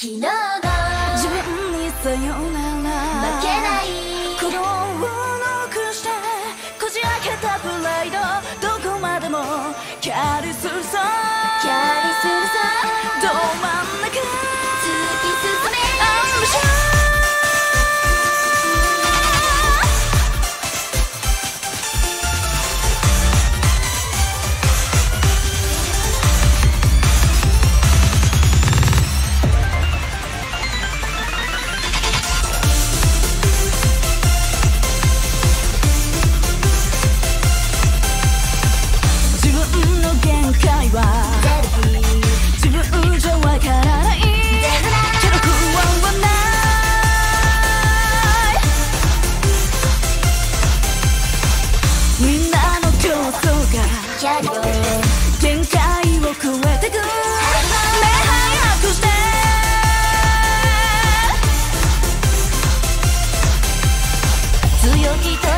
昨日の自分にさよなら。負けない。鼓動をなくしてこじ開けたプライド。どこまでもキャリ限界をくして。強いと